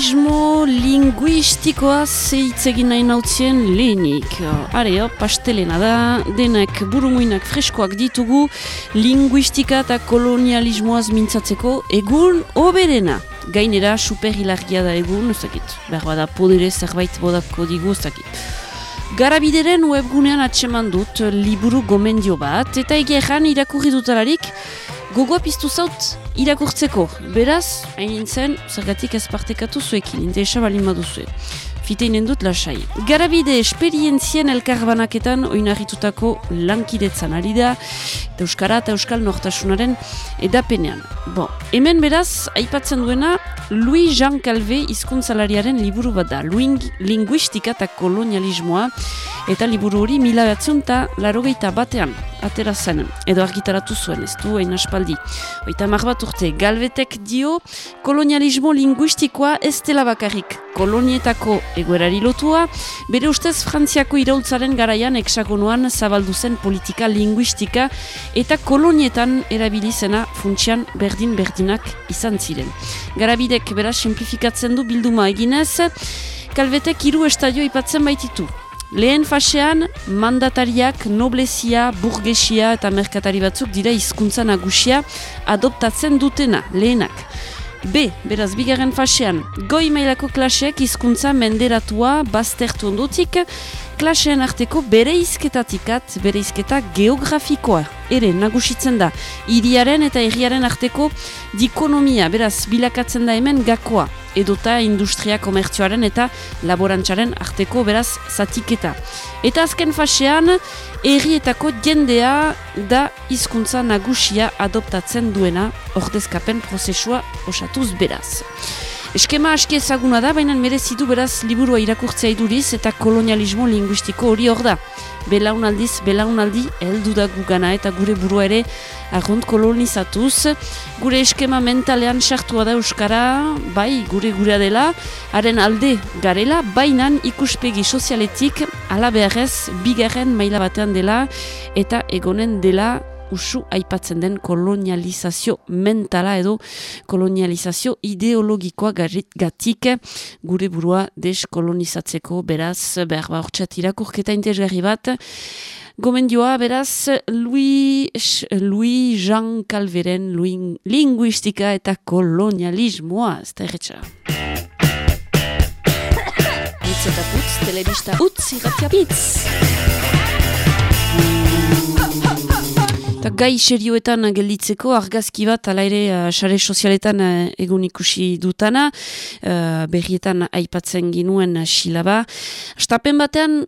kolonialismo linguistikoa zeitzegin nahi nautzien lehenik. Are, pastelena da, denek burumuinak freskoak ditugu, linguistika eta kolonialismoaz mintzatzeko egun oberena. Gainera, super hilargia da egun, ezakit, behar bada podere zerbait bodapko digu, ezakit. Garabideren webgunean atseman dut liburu gomendio bat, eta egeran irakurri dutalarik, gogoa piztu zaut irakurtzeko. Beraz, hain nintzen, zergatik ez partekatu zuekin, interesa balin baduzue. Fiteinen dut lasai. Garabide esperientzien elkarbanaketan oinarritutako lankidetzan ari da, Euskara eta Euskal Nortasunaren edapenean. Bo, hemen beraz, aipatzen duena, Louis Jean Calvé izkuntzalariaren liburu bat da, Ling linguistika eta kolonialismoa, eta liburu hori mila batzun eta larogeita batean, atera zen, edo argitaratu zuen, ez du, egin aspaldi. Oita bat urte, galbetek dio, kolonialismo linguistikoa ez dela bakarrik kolonietako egoerari lotua, bere ustez Frantziako iraultzaren garaian eksagonuan zabaldu zen politika linguistika eta kolonietan erabilizena funtsian berdin-berdinak izan ziren. Garabidek beraz simplifikatzen du bilduma eginez, kalbetek hiru estadio ipatzen baititu. Lehen fasean, mandatariak, noblezia, burgesia eta merkatari batzuk dira hizkuntza nagusia adoptatzen dutena, lehenak. B, beraz, bigarren fasean, goi mailako klaseak hizkuntza menderatua baztertu ondotik, klaseen arteko bere izketatikat, bere izketa geografikoa. Ere, nagusitzen da, iriaren eta herriaren arteko dikonomia, beraz, bilakatzen da hemen gakoa edota industria komertzioaren eta laborantzaren arteko beraz zatiketa. Eta azken fasean, errietako jendea da hizkuntza nagusia adoptatzen duena ordezkapen prozesua osatuz beraz. Eskema aski ezaguna da, baina merezitu beraz liburua irakurtzea iduriz eta kolonialismo linguistiko hori hor da. Belaunaldiz, belaunaldi, heldu da gugana eta gure burua ere agont kolonizatuz. Gure eskema mentalean sartua da Euskara, bai, gure gurea dela, haren alde garela, bainan ikuspegi sozialetik, ala beharrez, bigarren maila batean dela, eta egonen dela usu aipatzen den kolonializazio mentala edo kolonializazio ideologikoa gatik gure burua deskolonizatzeko. Beraz behar ba hortxat irakurketa interesgarri bat. Gomendioa, beraz, Louis, Louis Jean Calveren linguistika eta kolonialismoa, ez da erretxa. Itz eta putz, telebista utz, irratia Eta gai serioetan gelditzeko argazki bat ala ere uh, sare sozialetan uh, egun ikusi dutana, uh, berrietan aipatzen ginuen silaba. Stapen batean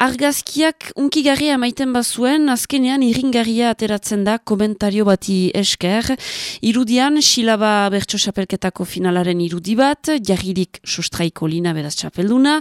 argazkiak unkigarria maiten bazuen, azkenean irringarria ateratzen da komentario bati esker. Irudian, silaba bertso xapelketako finalaren irudi bat, jarririk sustraiko lina beraz txapelduna,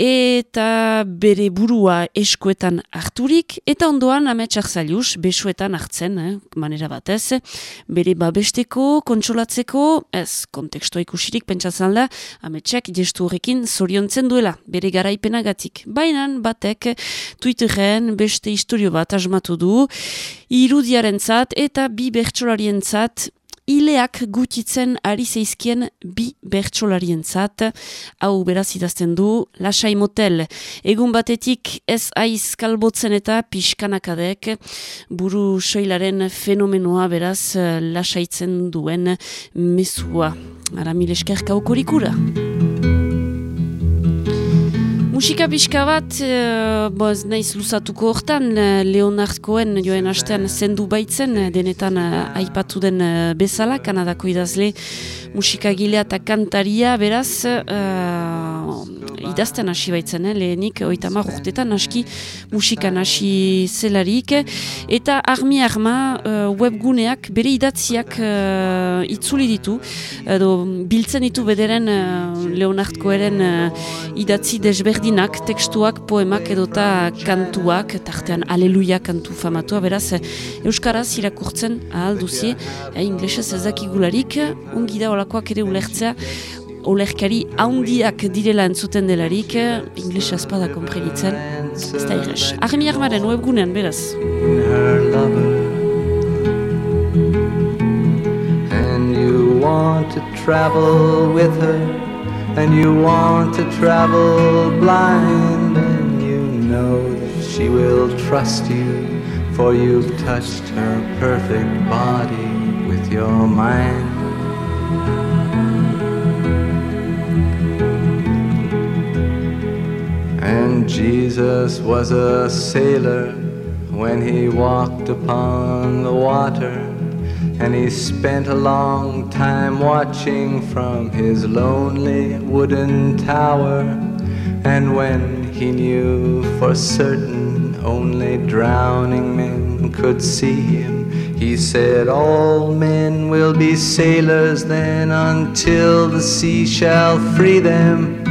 eta bere burua eskuetan harturik, eta ondoan ametsak zailuz, besuetan hartzen, eh, manera batez, bere babesteko, kontsolatzeko, ez, kontekstoa ikusirik, pentsatzen da, ametsak gestu horrekin zoriontzen duela, bere garaipenagatik. Baina batek, Twitteren beste historio bat asmatu du, irudiaren zat, eta bi bertsolarien zat, ileak gutitzen ari zeizkien bi bertsolarien zat, hau beraz idazten du, lasai motel, egun batetik ez aiz kalbotzen eta pixkanakadek, buru soilaren fenomenoa beraz lasaitzen duen mesua. Ara mil esker kaukorikura. Musika pixka bat, uh, boz, naiz luzatuko hortan, uh, Leonard Cohen joen hastean zendu baitzen, uh, denetan uh, aipatu den bezala, Kanadako idazle musikagilea eta kantaria, beraz, uh, idazten hasi baitzen, eh, lehenik, oita urtetan aski musikan hasi zelarik, eta armi arma uh, webguneak bere idatziak uh, itzuli ditu, edo biltzen ditu bederen uh, Leonard Cohenen idatzi desberdin ipuinak, tekstuak, poemak edota kantuak, tartean aleluia kantu famatua, beraz, Euskaraz irakurtzen ahal duzie, e, inglesez ezakigularik, ongi da olakoak ere ulertzea, olerkari haundiak direla entzuten delarik, inglesa espada komprenitzen, ez da irres. Arremi armaren webgunean, beraz. And you want to travel with her, and you want to travel blind, and you know that she will trust you, for you've touched her perfect body with your mind. And Jesus was a sailor when he walked upon the water. And he spent a long time watching from his lonely wooden tower. And when he knew for certain only drowning men could see him, he said, All men will be sailors then until the sea shall free them.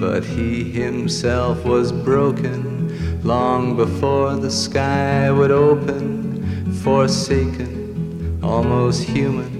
But he himself was broken long before the sky would open, forsaken almost human,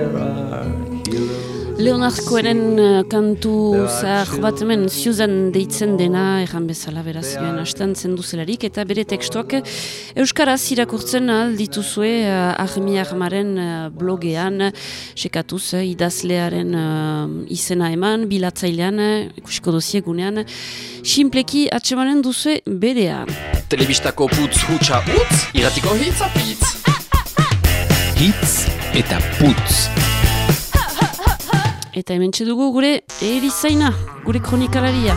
Cohenen uh, kantu zahar bat hemen Susan deitzen dena erran bezala beraz joan hastan zenduzelarik eta bere tekstuak Euskaraz irakurtzen aldituzue uh, Armi Armaren uh, blogean sekatuz uh, idazlearen uh, izena eman bilatzailean ikusiko dozie gunean. Simpleki atsemanen duzue berea. Telebistako putz hutsa utz iratiko hitz apitz. Hitz eta putz Eta hemen dugu gure erizaina, gure kronikalaria.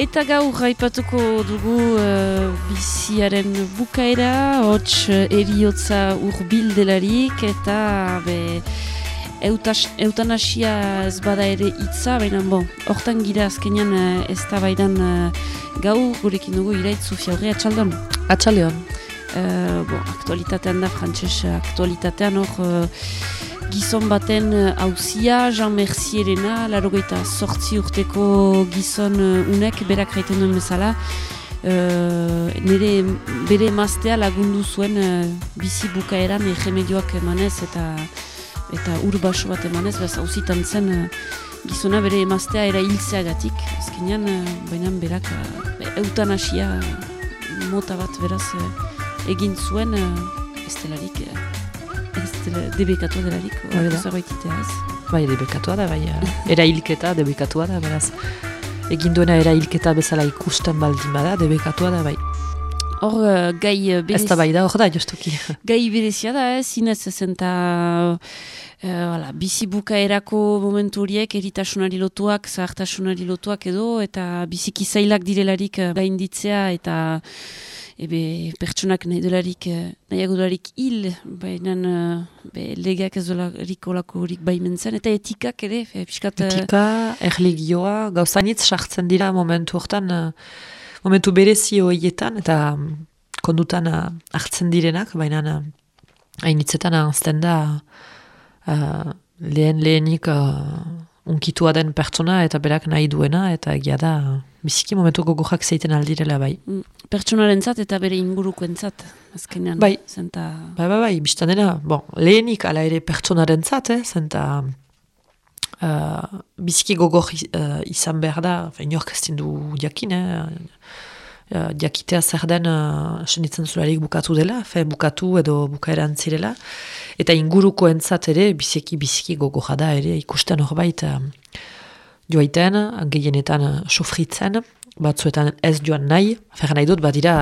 Eta gaur raipatuko dugu uh, biziaren bukaera, hots eriotza urbildelarik eta be, eutas, eutanasia ez bada ere hitza, baina bon, hortan gira azkenean uh, ez da baidan uh, gau gurekin dugu iraitzu fiaurre, atxaldon? Atxaldeon. Uh, bon, aktualitatean da, frantxez aktualitatean hor uh, gizon baten hauzia, Jean Mercierena, laro gaita sortzi urteko gizon uh, unek, berak raiten duen bezala, uh, nire bere emaztea lagundu zuen uh, bizi bukaeran egemedioak emanez eta eta ur baso bat emanez, bez hauzitan zen uh, gizona bere emaztea era hiltzeagatik, azkenean, uh, baina berak uh, eutanasia mota bat beraz egin zuen uh, ez delarik, ez dela, debekatua delarik, zerbait itea ez. Bai, debekatua da, bai, erailketa debekatua da, beraz. Egin duena erailketa bezala ikusten baldin bada, debekatua da, bai. Hor, uh, gai berezia... Ez da bai da, hor da, jostuki. gai berezia da, ez, zinez ezen eta... Uh, bizibuka erako momentu horiek eritasunari lotuak, zahartasunari lotuak edo, eta biziki zailak direlarik gainditzea, eta ebe pertsonak nahi dolarik, eh, nahiago dolarik hil, baina uh, legeak ez dolarik olako horik baimentzen, eta etikak ere, fe, piskat... Eh, Etika, erligioa, gauzanitz sartzen dira momentu hortan, momentu berezi horietan, eta mm, kondutan uh, hartzen direnak, baina hainitzetan uh, ahazten da uh, lehen lehenik unkitua den pertsona eta berak nahi duena, eta egia da, biziki momentu gogorrak zeiten aldirela bai. Mm, pertsonaren zat eta bere inguruko entzat, azkenean. Bai, zenta... bai, bai, bai, biztan dena, bon, lehenik ala ere pertsonaren zat, eh, zenta uh, biziki gogor uh, izan behar da, inork ez du jakin, eh, uh, jakitea zer den uh, senitzen zularik bukatu dela, fe bukatu edo bukaeran zirela, eta inguruko entzat ere biziki biziki gogorra da ere ikusten horbait uh, joaiten, gehienetan sofritzen, batzuetan ez joan nahi, fer nahi dut, badira,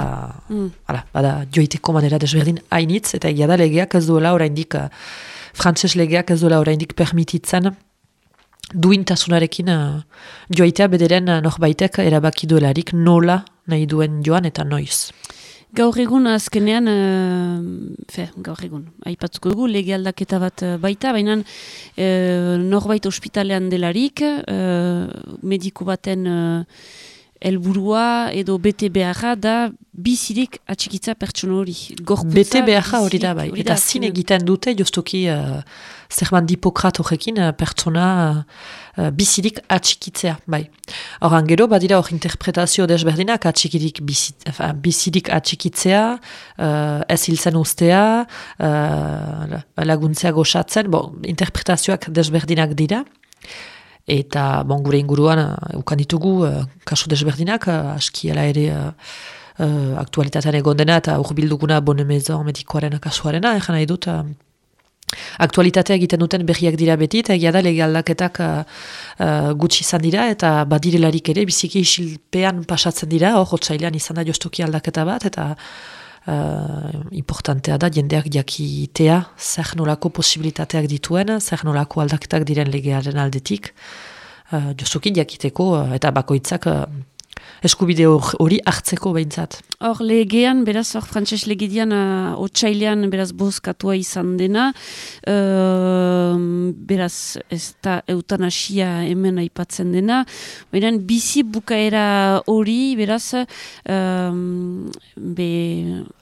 Mm. hala, bada joiteko manera desberdin hainitz, eta egia da legeak ez duela oraindik, frantses legeak ez duela oraindik permititzen, duintasunarekin uh, joitea bederen uh, norbaitek erabaki duelarik nola nahi duen joan eta noiz. Gaur egun azkenean, uh, fe, gaur egun, aipatzuko dugu, lege aldaketa bat baita, baina uh, norbait ospitalean delarik, uh, mediku baten uh, helburua edo bete beharra da bizirik atxikitza pertsona hori. Gorputza, Bete beharra hori da bai. Eta zin egiten dute, joztoki uh, zerban dipokrat horrekin uh, pertsona uh, bizirik atxikitzea, bai. Horan gero, badira hor interpretazio desberdinak atxikirik bizit, enfin, bizirik atxikitzea, uh, ez hiltzen ustea, uh, laguntzea goxatzen, bon, interpretazioak desberdinak dira. Eta, bon, gure inguruan, uh, ukan ditugu, uh, kasu desberdinak, uh, aski ala ere uh, uh, aktualitatean egon dena, eta urbilduguna bonemezon medikoaren kasuarena, egan nahi dut, uh, aktualitatea egiten duten berriak dira beti, eta egia da lege aldaketak uh, uh, gutxi izan dira, eta badirelarik ere, biziki isilpean pasatzen dira, hor, hotzailean izan da joztoki aldaketa bat, eta uh, importantea da jendeak jakitea zer nolako posibilitateak dituen, zer nolako aldaketak diren legearen aldetik, uh, joztoki jakiteko, uh, eta bakoitzak uh, eskubide hor- hori hartzeko behintzat. Hor legean, beraz, hor frantses legedian, uh, otxailean, beraz, bozkatua izan dena, uh, beraz, ez da eutanasia hemen aipatzen dena, baina bizi bukaera hori, beraz, um, be,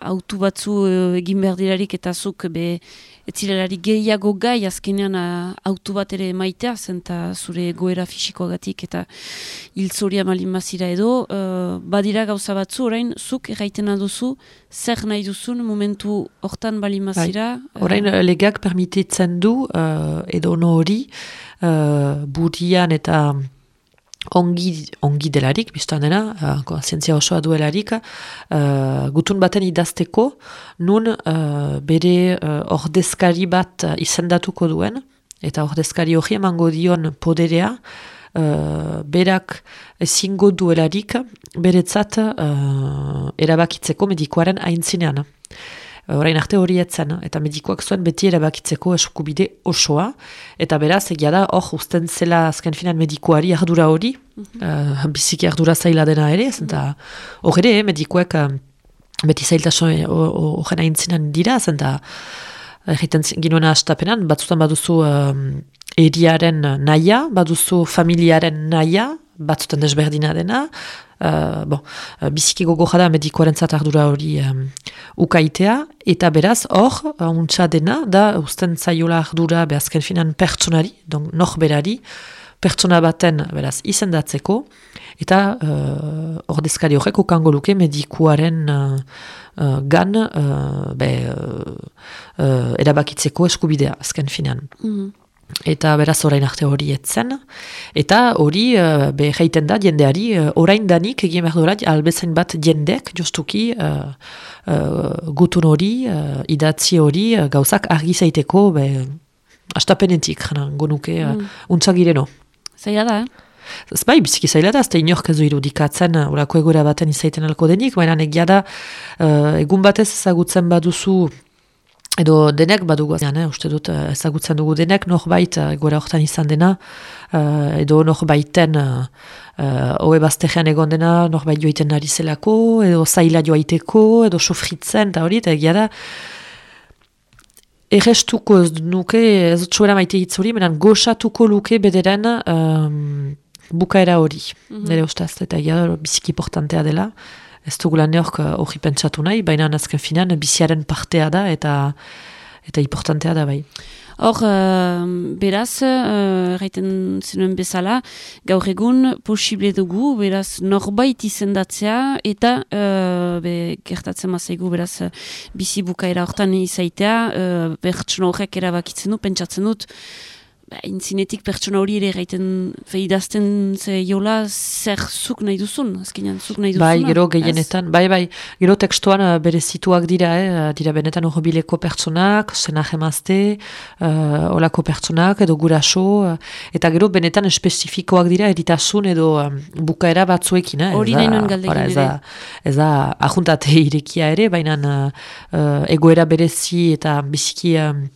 autu batzu uh, egin behar dirarik eta zuk, be, ez zirelari gehiago gai, azkenean uh, autu bat ere maitea, zenta zure goera fisikoagatik eta hiltzoria malin bazira edo, uh, badira gauza batzu, orain, zuk erraiten duzu zer nahi duzun momentu hortan balin bazira. Orain eh, legeak permititzen du uh, edo no hori uh, burian eta ongi, ongi delarik, biztan dena, uh, zientzia osoa duelarik, uh, gutun baten idazteko, nun uh, bere uh, ordezkari bat uh, izendatuko duen, eta ordezkari hori emango dion poderea, uh, berak ezingo duelarik beretzat uh, erabakitzeko medikoaren aintzinean. Orain arte hori etzen, eta medikoak zuen beti erabakitzeko eskubide osoa, eta beraz, egia da, hor, usten zela azken finan medikoari ardura hori, uh, biziki ardura zaila dena ere, eta hor ere, eh, medikoek uh, beti zailtasun eh, ho- ho- horren aintzinan dira, zenta egiten ginoena astapenan, batzutan baduzu um, eriaren naia, baduzu familiaren naia, batzutan desberdina dena, uh, bon, uh, biziki gogoja da medikoaren ardura hori um, ukaitea, eta beraz, hor, untsa dena, da usten zaiola ardura behazken finan pertsonari, don norberari, pertsona baten beraz izendatzeko, eta uh, ordezkari horrek ukango luke medikuaren uh, uh, gan uh, be, uh, uh, erabakitzeko eskubidea azken finan. mhm. Eta beraz orain arte hori etzen. Eta hori uh, jaiten da jendeari uh, orain danik egin behar duela albezain bat jendek justuki uh, uh, gutun hori, uh, idatzi hori uh, gauzak argi zaiteko be, astapenetik, jana, gonuke, uh, Mm. untzak gireno. Zaila da, eh? Ez bai, biziki zaila da, da inork ez irudikatzen orako egoera baten izaiten alko denik, baina egia da, uh, egun batez ezagutzen baduzu, edo denek badugu, eh, uste dut uh, ezagutzen dugu denek, norbait uh, egoera hortan izan dena, uh, edo norbaiten uh, hoe baztegean egon dena, norbait joiten ari zelako, edo zaila joaiteko, edo sofritzen, eta hori, eta egia da, errestuko ez nuke, ez txuera maite hitz hori, menan goxatuko luke bederen um, bukaera hori, Mhm. nire ustaz, eta egia da, biziki importantea dela, ez dugula neork uh, hori pentsatu nahi, baina azken finan biziaren partea da, eta eta importantea da bai. Hor, uh, beraz, uh, erraiten zenuen bezala, gaur egun posible dugu, beraz, norbait izendatzea, eta uh, be, gertatzen mazaigu, beraz, bizi bukaera hortan izaitea, uh, bertsun horrek erabakitzen du, pentsatzen dut, ba, intzinetik pertsona hori ere gaiten idazten ze jola zer zuk nahi duzun, azkenean zuk nahi duzun. Bai, gero gehienetan, bai, bai, gero tekstuan uh, bere situak dira, eh, dira benetan horbileko pertsonak, sena jemazte, uh, olako pertsonak, edo guraso, uh, eta gero benetan espezifikoak dira eritasun edo um, bukaera batzuekin, eh? Hori nahi nuen galdekin ere. Ez da, ahuntate irekia ere, baina uh, egoera berezi eta biziki... Um,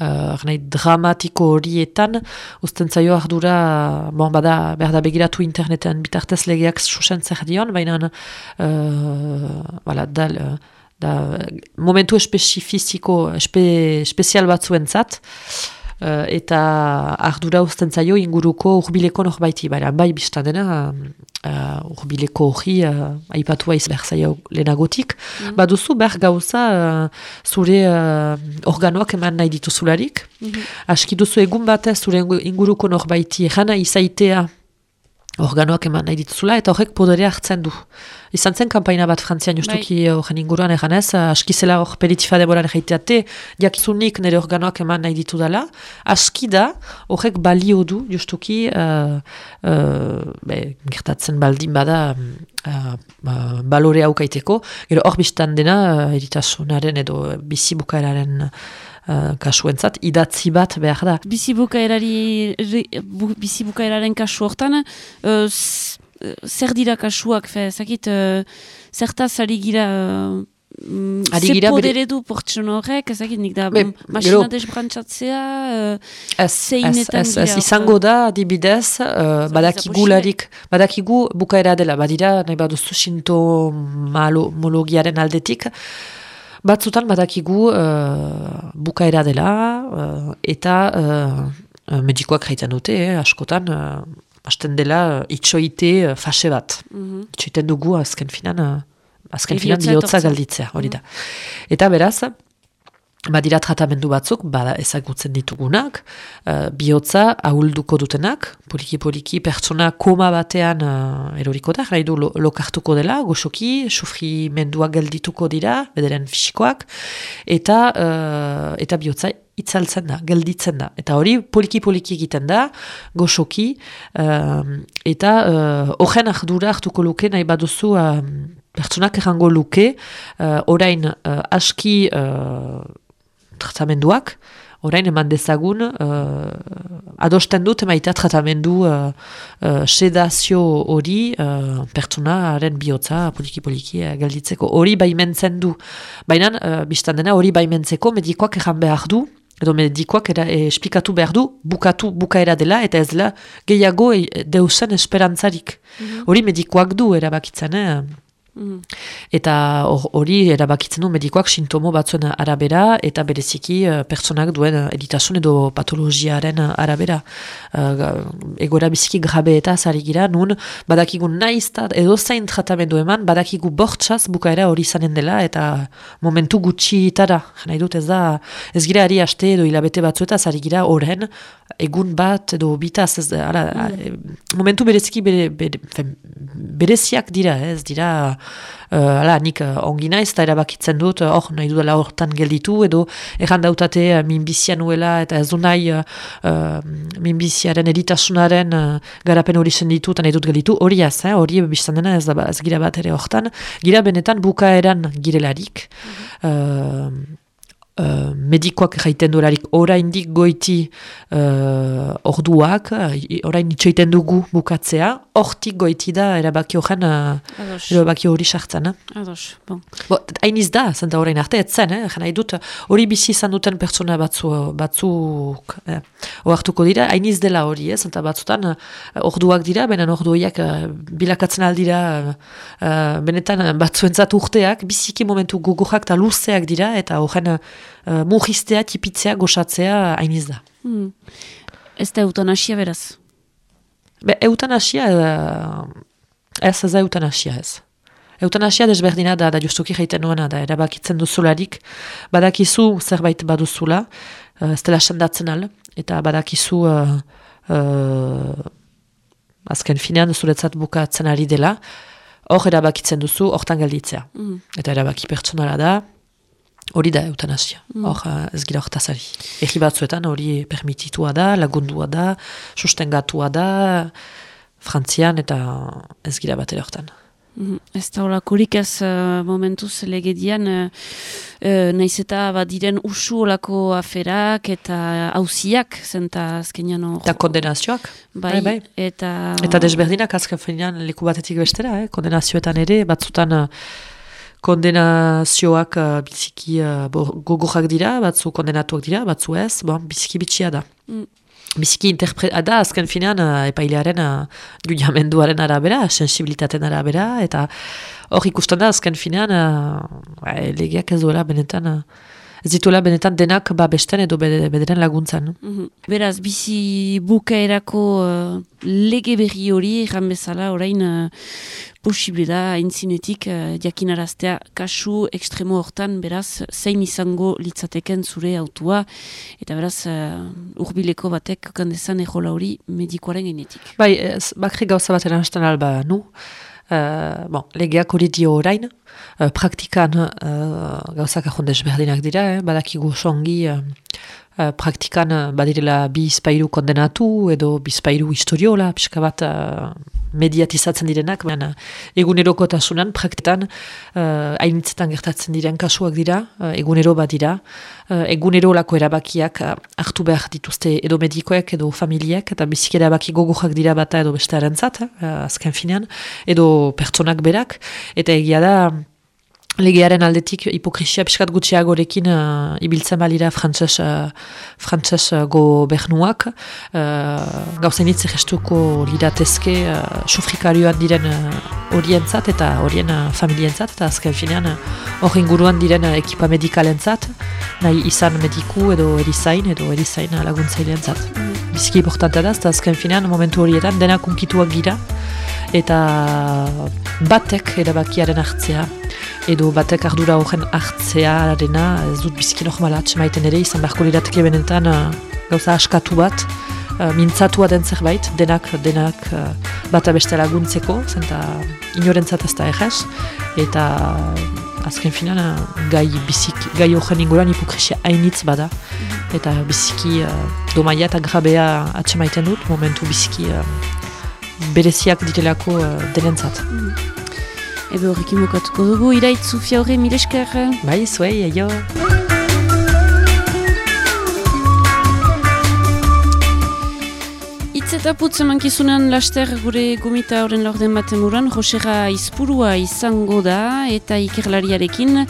uh, dramatiko horietan, usten zaio ardura, bon, bada, behar da begiratu interneten bitartez legeak susen zer dion, baina uh, da, da, momentu espezifiziko, espe, espezial batzuen zat, eta ardura usten zaio inguruko urbileko norbaiti, baina bai biztan dena, uh, urbileko hori uh, aipatua izan behar zaio lehenagotik, mm baduzu behar gauza uh, zure uh, organoak eman nahi dituzularik, mm -hmm. aski duzu egun batez zure inguruko norbaiti jana izaitea organoak eman nahi dituzula, eta horrek poderea hartzen du. Izan zen kampaina bat frantzian justuki bai. horren inguruan eganez, askizela hor peritifa demoran egiteate, jakizunik nire organoak eman nahi ditu dela, aski da horrek balio du justuki uh, uh, gertatzen baldin bada uh, uh, balore haukaiteko, gero hor biztan dena uh, eritasunaren edo bizibukaeraren uh, kasuentzat idatzi bat behar da. Bizibukaerari bizibukaeraren kasu hortan uh, zer dira kasuak fe, zakit uh, zertaz ari gira uh, Ari gira podere du portxon horrek, ezakit nik da, Be, masina desbrantzatzea, uh, zeinetan gira. Ez, izango da, adibidez, uh, badakigu larik, badakigu bukaera dela, badira, nahi baduzu sintomologiaren aldetik, Batzutan badakigu uh, bukaera dela uh, eta uh, medikoak jaiten dute, eh, askotan, uh, hasten dela itxoite uh, fase bat. Mm -hmm. Itxoiten dugu azken finan, uh, azken finan bihotza galditzea, hori da. Mhm. Eta beraz, badira tratamendu batzuk, bada ezagutzen ditugunak, uh, bihotza ahulduko dutenak, poliki-poliki pertsona koma batean uh, eroriko da, du lo, lokartuko dela, goxoki, sufri geldituko dira, bederen fisikoak, eta, uh, eta bihotza itzaltzen da, gelditzen da. Eta hori poliki-poliki egiten da, goxoki, uh, eta uh, ardura hartuko luke nahi baduzu uh, pertsonak errango luke, uh, orain uh, aski tratamenduak, orain eman dezagun, uh, adosten dut emaita tratamendu uh, uh, sedazio hori uh, pertsonaren bihotza poliki-poliki uh, galditzeko. Hori baimentzen du. Baina, uh, biztan dena, hori baimentzeko medikoak ejan behar du, edo medikoak era, esplikatu behar du, bukatu bukaera dela, eta ez dela gehiago e, deusen esperantzarik. Mhm. Hori medikoak du erabakitzen, eh? Mm. Eta hori erabakitzen du medikoak sintomo batzuen arabera eta bereziki uh, pertsonak duen uh, editasun edo patologiaren arabera. Uh, egora biziki grabe eta zari gira, nun badakigu naizta edo zain tratamendu eman, badakigu bortxaz bukaera hori zanen dela eta momentu gutxi itara. Jena dut ez da, ez gira ari haste edo hilabete batzu eta zari gira horren egun bat edo bitaz, ez, ara, mm. momentu bereziki bere, bere, bereziak dira, ez dira uh, ala, nik uh, ongi naiz eta erabakitzen dut, uh, hor nahi dudala hortan gelditu, edo erran dautate uh, minbizia nuela eta ez du nahi uh, minbiziaren eritasunaren uh, garapen hori zen ditu eta nahi dut gelditu, hori ez, eh, hori biztan dena ez, da, ez gira bat ere hortan, gira benetan bukaeran girelarik, mm Uh, medikoak jaiten durarik oraindik goiti uh, orduak, orain itxoiten dugu bukatzea, hortik goiti da erabaki horren uh, erabaki hori sartzen. Eh? Ados, bon. Bo, hain da, zenta orain arte, etzen, eh? jena idut, hori bizi izan duten pertsona batzu, batzuk eh, oartuko dira, hain dela hori, eh? zenta batzutan uh, orduak dira, benen orduak uh, bilakatzen aldira, uh, benetan batzuentzat urteak, biziki momentu gugurrak eta luzeak dira, eta horren uh, mugiztea, tipitzea, goxatzea hainiz da. Hmm. Ez da eutanasia beraz? Be, eutanasia, uh, ez ez eutanasia ez. Eutanasia desberdina da, da justuki jaiten nuena da, erabakitzen duzularik, badakizu zerbait baduzula, uh, ez dela sendatzen al, eta badakizu uh, uh, azken finean zuretzat bukatzen ari dela, hor erabakitzen duzu, hortan gelditzea. Mm. Eta erabaki pertsonala da, hori da eutanazia, hor mm. ez gira hortazari. Egi batzuetan hori permititua da, lagundua da, sustengatua da, frantzian eta ez gira bat hortan. Mm Ez da holakorik ez uh, momentuz legedian, uh, uh, nahiz eta badiren usu olako aferak eta hauziak zenta azkenean hor. Eta kondenazioak. Bai, bai, bai. Eta... Eta desberdinak azken fenean leku batetik bestera, eh? kondenazioetan ere, batzutan uh, kondenazioak uh, biziki uh, gogorrak dira, batzu kondenatuak dira, batzu ez, bon, biziki bitxia da. Mm biziki interpreta da, azken finean, uh, epailearen uh, arabera, sensibilitaten arabera, eta hor ikusten da, azken finean, uh, legeak ez duela benetan, uh, ez dituela benetan denak ba besten edo bederen laguntzan. Mm Beraz, bizi bukaerako uh, lege berri hori, erran bezala, orain, uh, posible da, entzinetik, uh, jakinaraztea kasu ekstremo hortan, beraz, zein izango litzateken zure autua, eta beraz, uh, urbileko batek kandezan ejola hori medikoaren genetik. Bai, bakri gauza bat eranzten alba, nu? Uh, bon, legeak hori dio orain, uh, praktikan uh, gauzak ahondez berdinak dira, eh? badakigu songi, uh, praktikan badirela bi kondenatu edo bi historiola, pixka bat uh, mediatizatzen direnak, baina eguneroko tasunan, praktetan, uh, hainitzetan gertatzen diren kasuak dira, uh, egunero bat dira, uh, egunero lako erabakiak uh, hartu behar dituzte edo medikoek edo familiek, eta bizik erabaki gogojak dira bata edo beste arentzat, uh, azken finean, edo pertsonak berak, eta egia da, legearen aldetik hipokrisia pixkat gutxiagorekin uh, ibiltzen balira frantses uh, frantses uh, gobernuak uh, gauzen hitz gestuko liratezke uh, sufrikarioan diren horientzat uh, eta horien uh, familientzat. Eta azken finean hor uh, inguruan diren uh, ekipa medikalentzat. Nahi izan mediku edo erizain edo erizain laguntzaileantzat mm. Biziki importantea da eta azken finean momentu horietan denak unkituak gira eta batek erabakiaren hartzea edo batek ardura horren hartzea arena, ez dut biziki normala maiten ere, izan beharko lirateke benetan uh, gauza askatu bat, uh, mintzatua den zerbait, denak, denak uh, bata beste laguntzeko, zenta inorentzat ez da egez, eta azken finan gai biziki, gai horren inguruan hipokrisia hainitz bada, eta biziki uh, domaia eta grabea atxemaiten dut, momentu biziki uh, bereziak direlako uh, denentzat. Mm Ebe horrekin bukatuko dugu, iraitz zufia horre, milesker. Bai, zuei, aio. Eta putz emankizunean laster gure gomita horren lorden baten uran, Josera izpurua izango da eta ikerlariarekin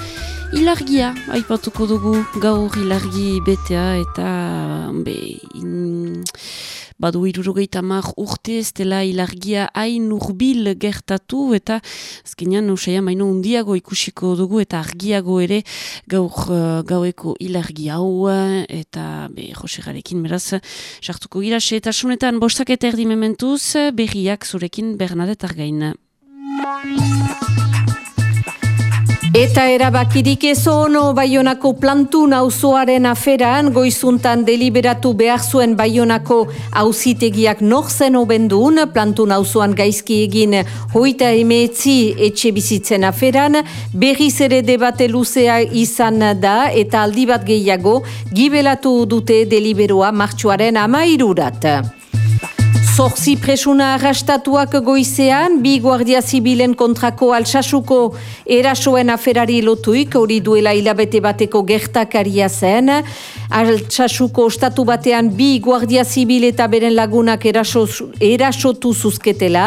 ilargia aipatuko dugu gaur ilargi betea eta be, in, badu irurogeita mar urte ez dela ilargia hain urbil gertatu eta azkenean usaia maino undiago ikusiko dugu eta argiago ere gaur uh, gaueko ilargia hau eta be, Josegarekin beraz sartuko gira eta sunetan bostak eta erdi mementuz berriak zurekin Bernadette Argain. Eta erabakirik ez ono Baionako plantu nauzoaren aferan, goizuntan deliberatu behar zuen Baionako hauzitegiak norzen obendun, plantu nauzoan gaizki egin hoita emeetzi etxe bizitzen aferan, berriz ere debate luzea izan da eta aldi bat gehiago gibelatu dute deliberoa martxuaren amairurat. Zorzi presuna arrastatuak goizean, bi guardia zibilen kontrako altsasuko erasoen aferari lotuik, hori duela hilabete bateko gertakaria zen. Altsasuko ostatu batean bi guardia zibil eta beren lagunak eraso, erasotu zuzketela.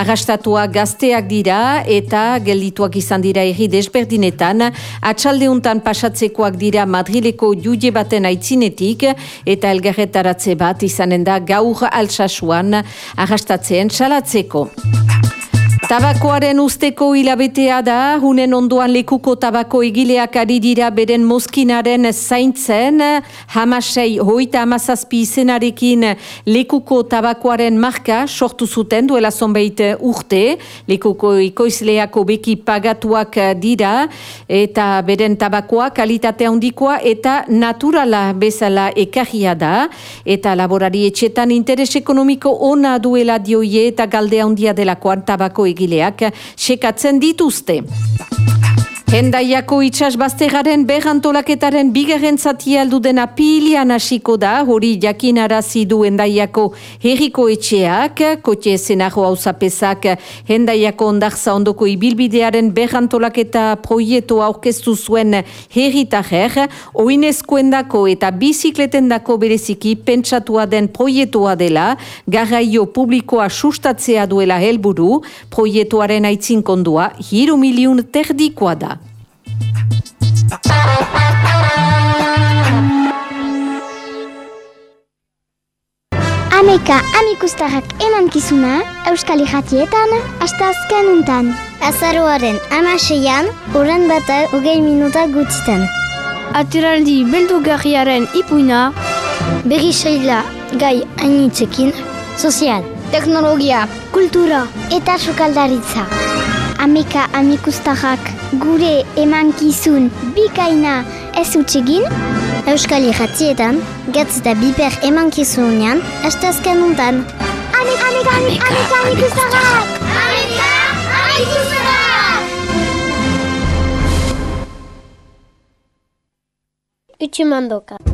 Arrastatuak gazteak dira eta geldituak izan dira erri desberdinetan. Atxaldeuntan pasatzekoak dira Madrileko jude baten aitzinetik eta elgarretaratze bat izanen da gaur altsasuan arrastatzen salatzeko. Tabakoaren usteko hilabetea da, hunen ondoan lekuko tabako egileak ari dira beren moskinaren zaintzen, hamasei hoita amazazpi izenarekin lekuko tabakoaren marka sortu zuten duela zonbait urte, lekuko ikoizleako beki pagatuak dira, eta beren tabakoa kalitate handikoa eta naturala bezala ekarria da, eta laborari etxetan interes ekonomiko ona duela dioie eta galde handia delakoan tabako egileak sekatzen dituzte. Hendaiako itxas baztegaren berrantolaketaren bigarren zati aldu dena pilian hasiko da, hori jakinarazi du hendaiako herriko etxeak, kotxe zenago hau zapezak hendaiako ondarza ondoko ibilbidearen berrantolaketa proieto aurkeztu zuen herritajer, oinezkoendako eta bizikletendako bereziki pentsatua den proietoa dela, garraio publikoa sustatzea duela helburu, proietoaren aitzin kondua, hiru miliun terdikoa da. Ameka amikustarrak eman kizuna, Euskal Iratietan, hasta azken untan. Azaroaren amaseian, uren bata hogei minuta gutzitan. Atiraldi beldugarriaren ipuina, Berri seila gai hainitzekin, sozial, teknologia, kultura eta sukaldaritza. Ameka amikustarrak gure emankizun bikaina ez utxegin, Euskal Iratietan, gatz eta biper emankizunean, hasta azken untan. Ameka, ameka, ameka, ameka amikustarrak! Ameka amikustarrak! Utsumandoka.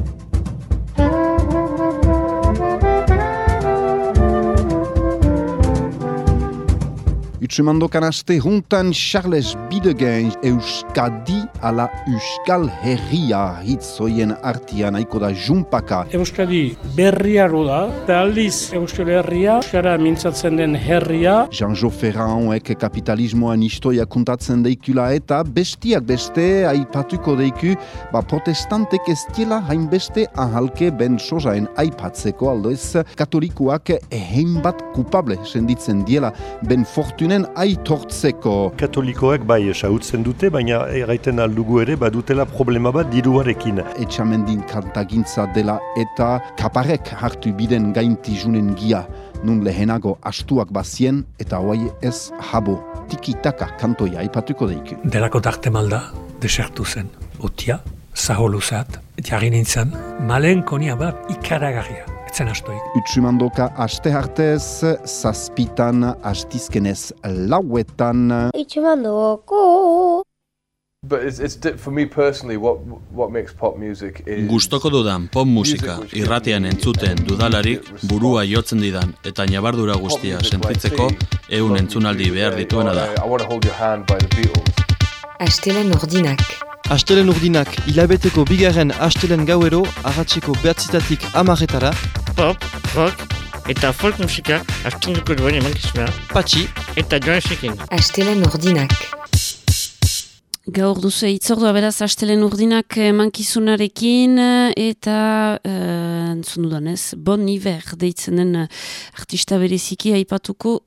Utsumandokan aste juntan Charles Bidegen Euskadi ala Euskal Herria hitzoien artian aiko da jumpaka. Euskadi berriaro da, eta aldiz Euskal Herria, Euskara mintzatzen den herria. Jean-Jo Ferranoek kapitalismoan istoia kuntatzen deikula eta bestiak beste aipatuko deiku, ba protestantek ez diela hainbeste ahalke ben sozaen aipatzeko aldoez katolikoak ehein bat kupable senditzen diela ben fortunen aitortzeko. Katolikoek bai esautzen dute, baina erraiten aldugu ere badutela problema bat diruarekin. Etxamendin kantagintza dela eta kaparek hartu biden gaintizunen gia nun lehenago astuak bazien eta hoai ez habo tikitaka kantoia aipatuko deiku. Delako tarte malda, desertu zen. Otia, zaholuzat, jarri nintzen, malen konia bat ikaragarria. Etzen astoik. Utsumandoka aste hartez, zazpitan astizkenez lauetan. Utsumandoko. But it's, it's di- for me personally, what what makes pop music is Gustoko dudan pop musika irratian entzuten dudalarik burua jotzen didan eta nabardura guztia sentitzeko ehun entzunaldi behar dituena da. I want to hold your hand by the Beatles. Astelen ordinak. Astelen urdinak hilabeteko bigarren astelen gauero arratseko behatzitatik amaretara. Pop, rock eta folk musika astunduko duen emankizuna. Patxi eta Joan Shekin. Astelen ordinak. Gaur duzu itzordua beraz astelen urdinak mankizunarekin eta uh, entzun dudanez, Bon Iver deitzen den eh, artista bereziki aipatuko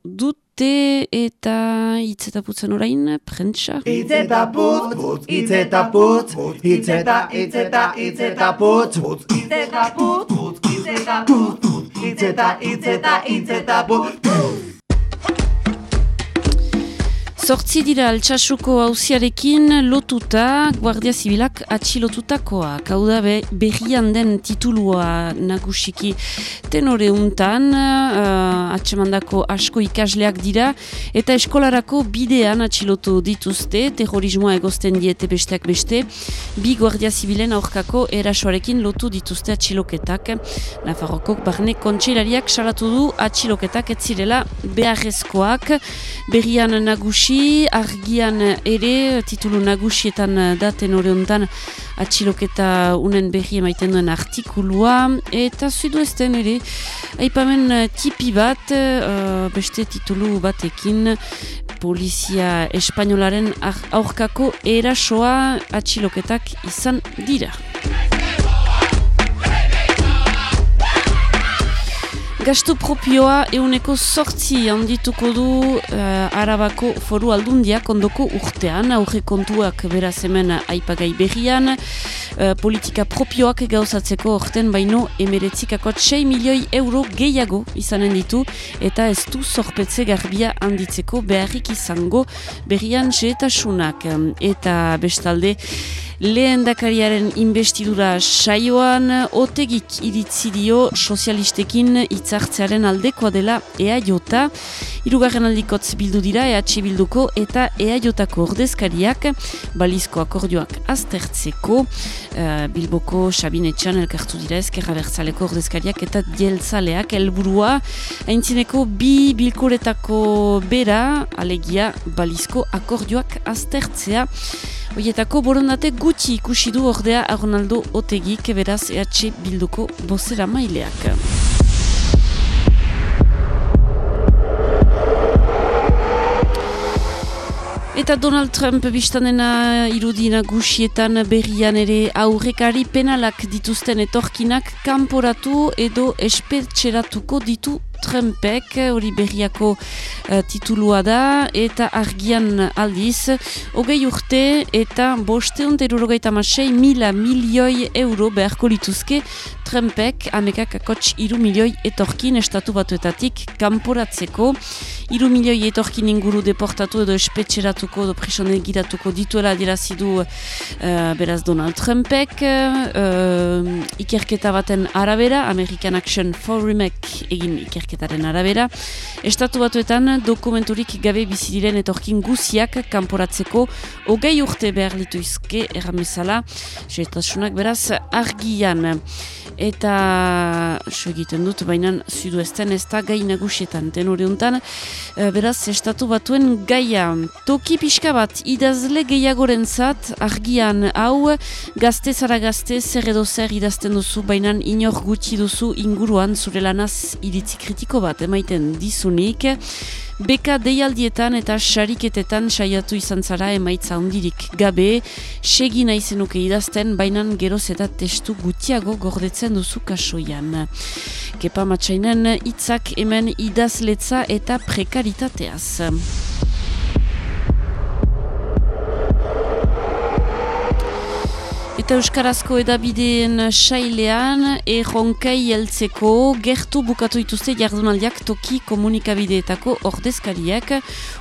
dute eta hitz eta putzen orain, prentsa. Hitz eta putz, putz, hitz eta putz, hitz eta, hitz eta, hitz eta putz, putz, hitz eta putz, putz, hitz eta putz, hitz eta, hitz eta, hitz eta putz, Zortzi dira altsasuko hauziarekin lotuta, Guardia Zibilak atxilotutakoa. Hau da be, berrian den titulua nagusiki tenore untan, uh, atxemandako asko ikasleak dira, eta eskolarako bidean atxilotu dituzte, terrorismoa egozten diete besteak beste, bi Guardia Zibilen aurkako erasoarekin lotu dituzte atxiloketak. Nafarrokok barne kontseilariak salatu du atxiloketak ez zirela beharrezkoak, berrian nagusi argian ere titulu nagusietan daten hori honetan atxiloketa unen berri emaiten duen artikulua eta zudu ez den ere aipamen tipi bat uh, beste titulu batekin polizia espainolaren aurkako erasoa atxiloketak izan dira. Gastu propioa euneko sortzi handituko du uh, Arabako foru aldundiak ondoko urtean, aurre kontuak beraz hemen aipagai berrian, uh, politika propioak gauzatzeko orten baino emeretzikako 6 milioi euro gehiago izanen ditu eta ez du zorpetze garbia handitzeko beharrik izango berrian jeetasunak eta bestalde lehen dakariaren investidura saioan, otegik iritzi dio sozialistekin hitzartzearen aldekoa dela EAJ, irugarren aldikotz bildu dira EH bilduko eta EAJ-ko ordezkariak balizko akordioak aztertzeko, uh, Bilboko Sabinetxan elkartu dira ezkerra bertzaleko ordezkariak eta dieltzaleak helburua haintzineko bi bilkuretako bera, alegia balizko akordioak aztertzea. Oietako borondate gutxi ikusi du ordea Arnaldo Otegik beraz EH bilduko bozera maileak. Eta Donald Trump biztanena irudina gusietan berrian ere aurrekari penalak dituzten etorkinak kanporatu edo espetxeratuko ditu Trumpek, hori berriako uh, titulua da, eta argian aldiz, hogei urte eta boste onterurogeita masei mila milioi euro beharko lituzke Trumpek amekak akotx iru milioi etorkin estatu batuetatik kanporatzeko. Iru milioi etorkin inguru deportatu edo espetxeratuko edo prisone giratuko dituela dirazidu uh, beraz Donald Trumpek. Uh, ikerketa baten arabera, American Action Forumek egin ikerketaren arabera. Estatu batuetan dokumenturik gabe bizi diren etorkin guziak kanporatzeko hogei urte behar lituizke erramezala. Zertasunak beraz argian eta so egiten dut, baina zudu ezten ez da gai nagusietan, tenore honetan, e, beraz, estatu batuen gaia. Toki pixka bat, idazle gehiagoren zat, argian hau, gazte zara gazte, zer edo zer idazten duzu, baina inor gutxi duzu inguruan zure lanaz iritzi kritiko bat, emaiten dizunik, Beka deialdietan eta sariketetan saiatu izan zara emaitza hundirik gabe, segi naizenuke idazten, bainan geroz eta testu gutiago gordetzen duzu kasoian. Kepa matxainen hitzak hemen idazletza eta prekaritateaz. Eta Euskarazko edabideen sailean, erronkai heltzeko gertu bukatu ituzte jardunaldiak toki komunikabideetako ordezkariak.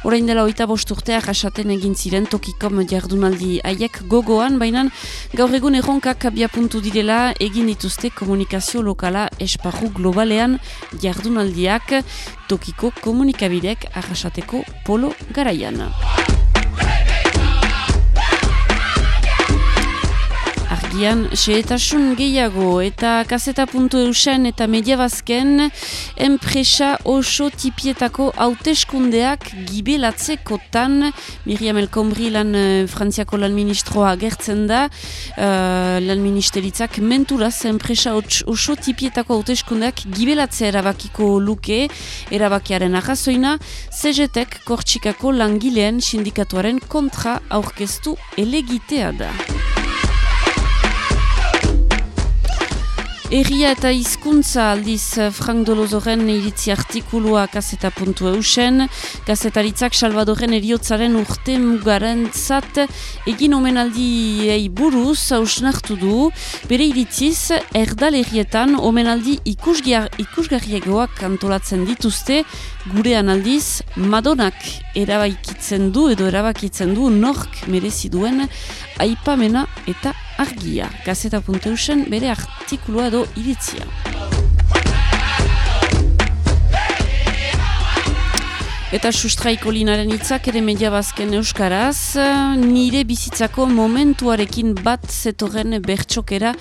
Orain dela oita bosturtea jasaten egin ziren tokikom jardunaldi haiek gogoan, baina gaur egun erronkak abia puntu direla egin dituzte komunikazio lokala esparru globalean jardunaldiak tokiko komunikabideek arrasateko polo garaian. Argian, seetasun gehiago eta kaseta puntu eusen eta mediabazken enpresa oso tipietako hauteskundeak gibelatzekotan. Miriam Elkombri lan uh, frantziako lan ministroa gertzen da. Uh, lan ministeritzak menturaz enpresa oso tipietako hauteskundeak gibelatzea erabakiko luke. Erabakiaren arrazoina CGTek kortxikako langileen sindikatuaren kontra aurkeztu elegitea da. Erria eta hizkuntza aldiz eh, Frank Dolozoren iritzi artikulua kaseta puntu eusen, kasetaritzak Salvadoren eriotzaren urte mugaren zat, egin omenaldi buruz hausnartu du, bere iritziz erdal errietan omenaldi ikusgarriegoak antolatzen dituzte, gurean aldiz Madonak erabakitzen du edo erabakitzen du nork merezi duen aipamena eta argia. Gazeta.eusen bere artikulua edo iritzia. Eta sustraiko linaren hitzak ere media bazken euskaraz, nire bizitzako momentuarekin bat zetorren bertxokera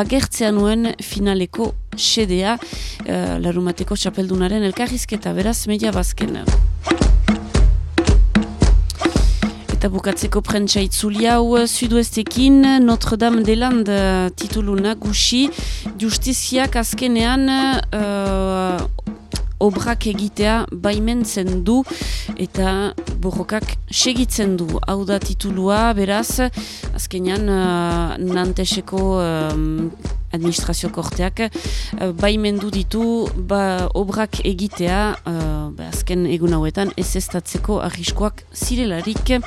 agertzea nuen finaleko sedea, uh, larumateko txapeldunaren elkarrizketa beraz media bazken. Eta bukatzeko prentsa itzuli hau sudoestekin Notre Dame de Land titulu nagusi. Justiziak azkenean uh, obrak egitea baimentzen du eta borrokak segitzen du. Hau da titulua beraz azkenean uh, nanteseko um, administrazio korteak uh, baimendu ditu ba, obrak egitea uh, ba, azken egun hauetan ez estatzeko arriskoak zirelarik uh,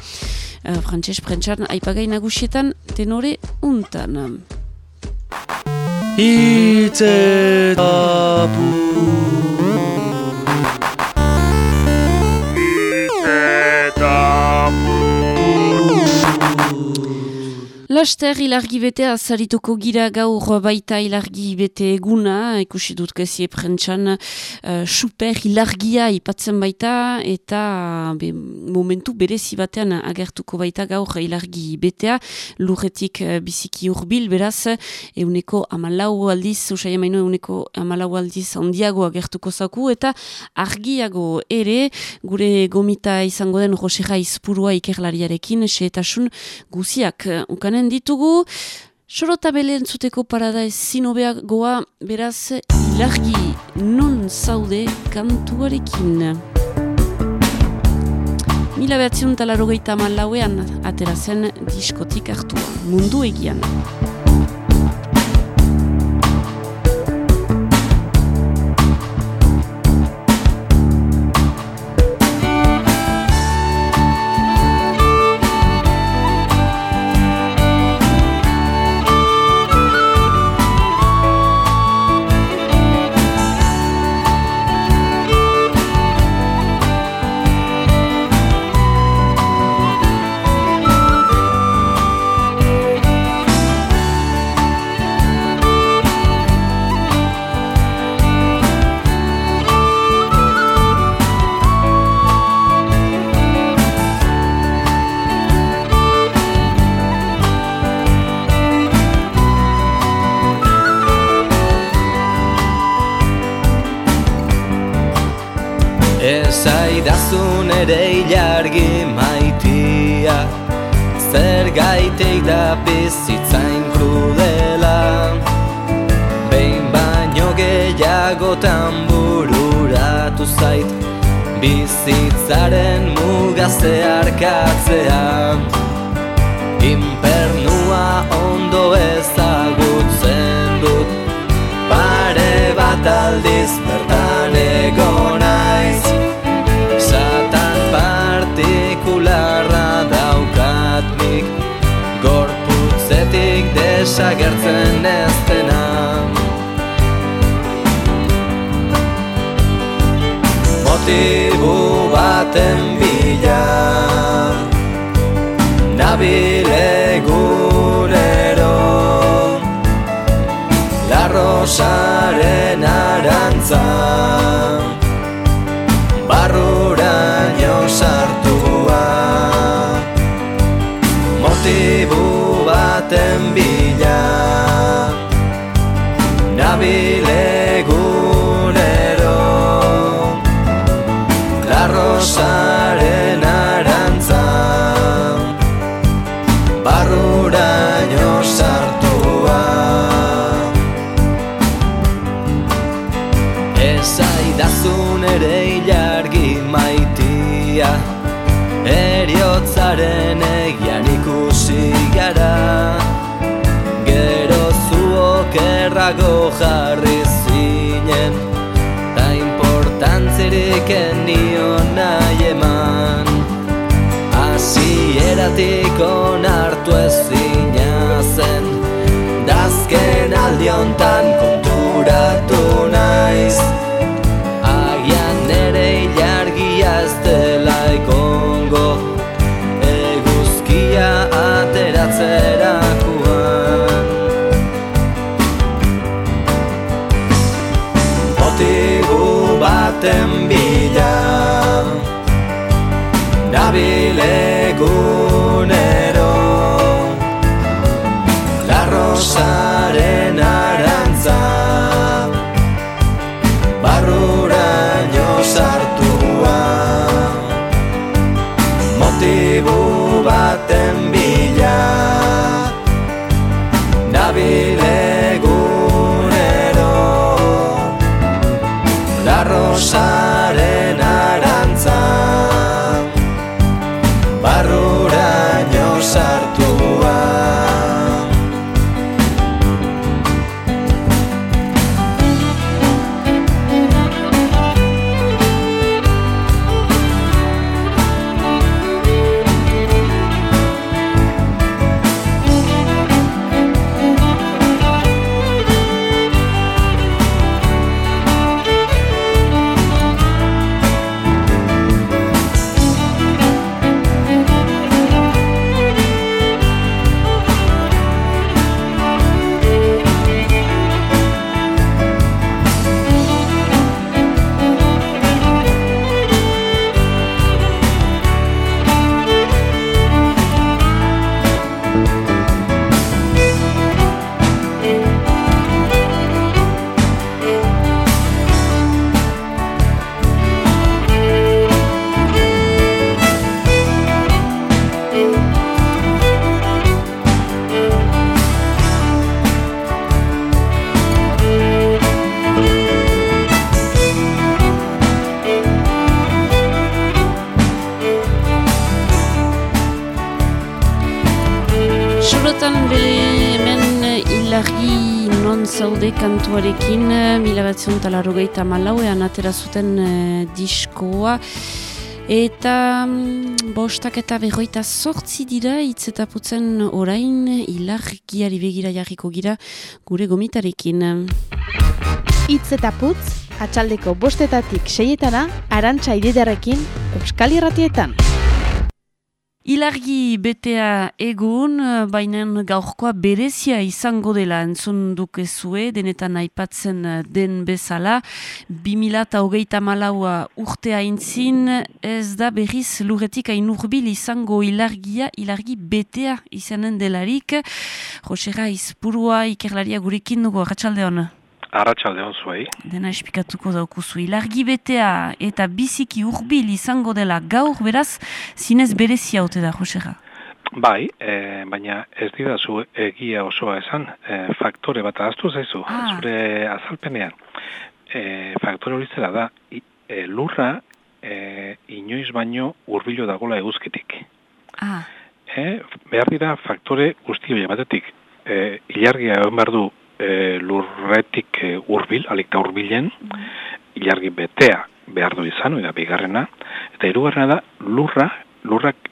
frantses prentsan aipagai nagusietan tenore untan. Laster ilargi betea azarituko gira gaur baita ilargi bete eguna, ikusi dut gazie prentxan uh, super ilargia ipatzen baita eta be, momentu berezi batean agertuko baita gaur ilargi betea, lurretik uh, biziki urbil beraz, euneko amalau aldiz, usai emaino euneko amalau aldiz ondiago agertuko zaku eta argiago ere, gure gomita izango den Jose Jaiz purua ikerlariarekin, seetasun guziak. Ukanen izanen ditugu. Sorota bele entzuteko parada ez zinobeak goa, beraz, ilargi non zaude kantuarekin. Mila behatziun talarogeita malauean aterazen diskotik hartua, mundu egian. Esaidazu ere ilargi maitia. Zer gaiteik da bizitzain krudela? Behin baino gehiagotan bururatu zait Bizitzaren mugazte arkatzea Inpernua baten bila. Nabile gurero La rosaren arantza Hasieratik onartu ezina zen? Dazken aldiontan konturatu mila batzion talarrogeita malauean atera zuten eh, diskoa eta mm, bostak eta berroita sortzi dira hitz eta putzen orain ilargiari begira jarriko gira gure gomitarekin. Hitz eta putz, atxaldeko bostetatik seietana, arantxa ididarekin, Euskal Irratietan. Ilargi betea egun, baina gaurkoa berezia izango dela entzun dukezue, denetan aipatzen den bezala. 2008 malaua urtea intzin, ez da berriz lurretik hain urbil izango ilargia, ilargi betea izanen delarik. Josera izpurua ikerlaria gurekin dugu, ratxalde hona. Arratxalde hon zuei. Dena espikatuko daukuzu. Ilargi betea eta biziki urbil izango dela gaur beraz, zinez berezia haute da, Josera. Bai, e, baina ez didazu egia osoa esan, e, faktore bat ahaztu zaizu, Ah. zure azalpenean. E, faktore hori zera da, i- e, lurra e, inoiz baino urbilo dagola eguzkitik. Ah. E, behar dira faktore guzti hori batetik. E, ilargia egon behar du e, lurretik e, urbil, alik da urbilen, ilargi betea behar du izan, oida bigarrena, eta hirugarrena da lurra, lurrak,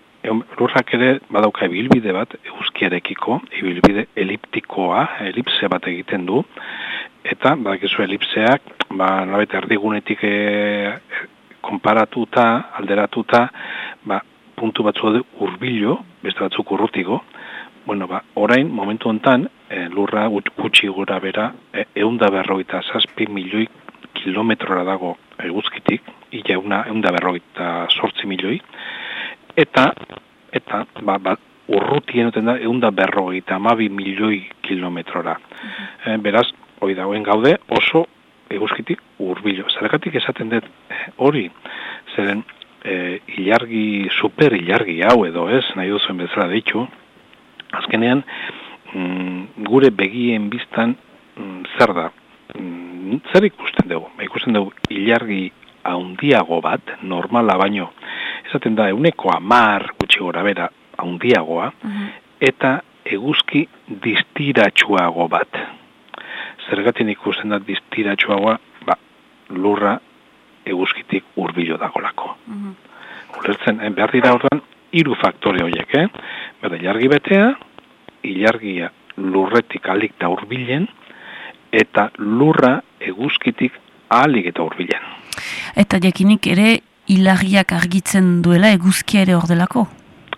lurrak ere badauka ibilbide bat eguzkiarekiko, ibilbide eliptikoa, elipse bat egiten du, eta badakizu elipseak, ba, nolabait erdigunetik e, konparatuta, alderatuta, ba, puntu batzu daude urbilo, beste batzuk urrutiko, bueno, ba, orain, momentu hontan, e, lurra gut- gutxi gura bera, e, eunda berroita zazpi milioi kilometrora dago eguzkitik, ila euna, eunda berroita sortzi milioi, eta, eta, ba, ba, urrutien da, eunda berroita amabi milioi kilometrora. E, beraz, hoi dagoen gaude, oso eguzkitik urbilo. Zergatik esaten dut eh, hori, zeren e, ilargi, super ilargi hau edo ez, nahi duzuen bezala ditu, azkenean mm, gure begien biztan mm, zer da? Mm, zer ikusten dugu? Ba, ikusten dugu ilargi haundiago bat, normala baino, esaten da euneko amar gutxi gora bera haundiagoa, eta eguzki distiratsuago bat. Zergatik ikusten da distiratsuagoa, ba, lurra eguzkitik urbilo dagolako. Ulertzen, eh, behar dira orduan, hiru faktore horiek, eh? Bada, ilargi betea, ilargia lurretik alik da urbilen, eta lurra eguzkitik alik eta urbilen. Eta jakinik ere ilargiak argitzen duela eguzkia ere ordelako.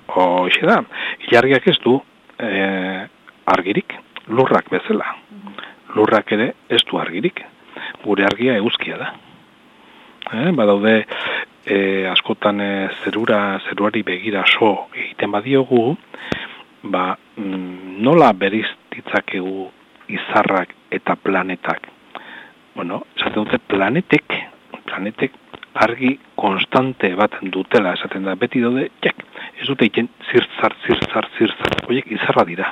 Hoxe da, ilargiak ez du eh, argirik, lurrak bezala. Lurrak ere ez du argirik. Gure argia eguzkia da. Eh, badaude eh, askotan eh, zerura, zeruari begira so egiten badiogu, ba, mm, nola beriz ditzakegu izarrak eta planetak. Bueno, esaten dute planetek, planetek argi konstante bat dutela, esaten da, beti daude, jak, ez dute egiten zirtzar, zirtzar, zirtzar, horiek izarra dira.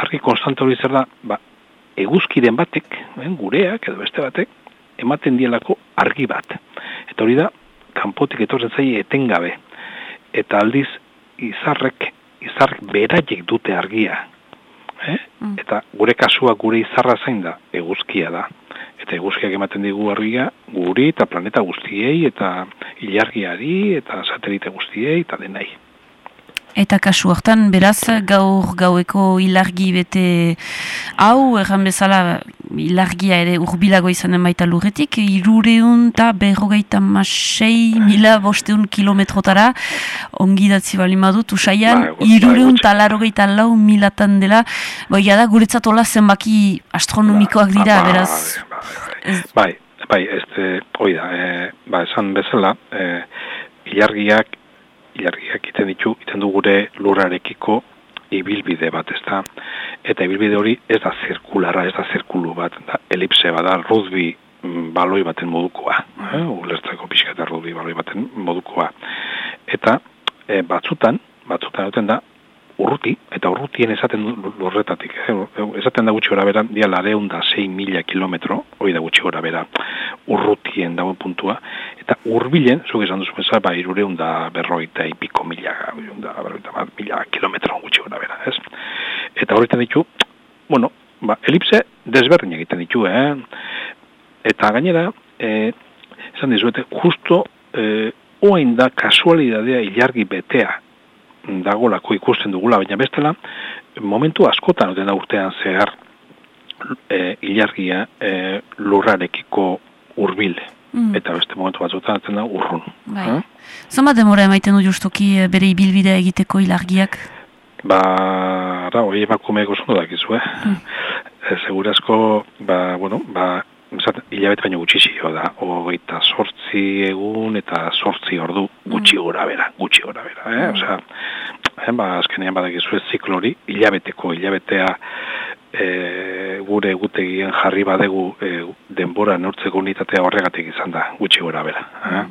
Argi konstante hori zer da, ba, eguzkiren batek, eh, gureak edo beste batek, ematen dielako argi bat. Eta hori da, kanpotik etortzen zaie etengabe. Eta aldiz, izarrek, izarrek beraiek dute argia. Eh? Eta gure kasua gure izarra zain da, eguzkia da. Eta eguzkiak ematen digu argia guri eta planeta guztiei, eta ilargiari, eta satelite guztiei, eta denai. Eta kasu hortan, beraz, gaur gaueko ilargi bete hau, erran bezala, ilargia ere urbilago izanen baita lurretik, irureun eta berrogeita masei mila bosteun kilometrotara, ongi datzi bali madut, usaian, bai, irureun eta larogeita lau milatan dela, bai, da, guretzat zenbaki astronomikoak dira, Bai, beraz, Bai, bai, este, hoi da, e, ba, esan bezala, e, ilargiak, ilargiak iten ditu, iten du gure lurrarekiko ibilbide bat, ez da? Eta ibilbide hori ez da zirkulara, ez da zirkulu bat, da elipse bat, da rugby mm, baloi baten modukoa, eh? ulertzeko pixka eta rugby baloi baten modukoa. Eta e, batzutan, batzutan duten da, urruti, eta urrutien esaten lurretatik, eh? esaten da gutxi gora bera, dia lareun da 6 mila kilometro, hori da gutxi gora bera, urrutien dagoen puntua, eta urbilen, zuk esan duzu bezala, ba, irureun da berroita ipiko mila, da berroita bat mila kilometro gutxi gora ez? Eta horretan ditu, bueno, ba, elipse desberdin egiten ditu, eh? Eta gainera, eh, esan dizuete, justo eh, oain da kasualidadea ilargi betea dagolako ikusten dugula, baina bestela, momentu askotan dena urtean zehar e, ilargia e, lurrarekiko urbile. Mm. Eta beste momentu batzutan atzen da urrun. Bai. Zoma demora emaiten du justuki eh, bere ibilbidea egiteko ilargiak? Ba, ara, hori emakumeeko zondo dakizu, eh? Mm. E, segurazko, ba, bueno, ba, hilabete baino gutxizio da, hogeita sortzi egun eta sortzi ordu gutxi gora bera, gutxi gora bera, eh? Osea, eh, ba, azkenean badakizu ez ziklori, hilabeteko, hilabetea e, gure egutegien jarri badegu e, denbora neurtzeko unitatea horregatik izan da, gutxi gora bera. Eh?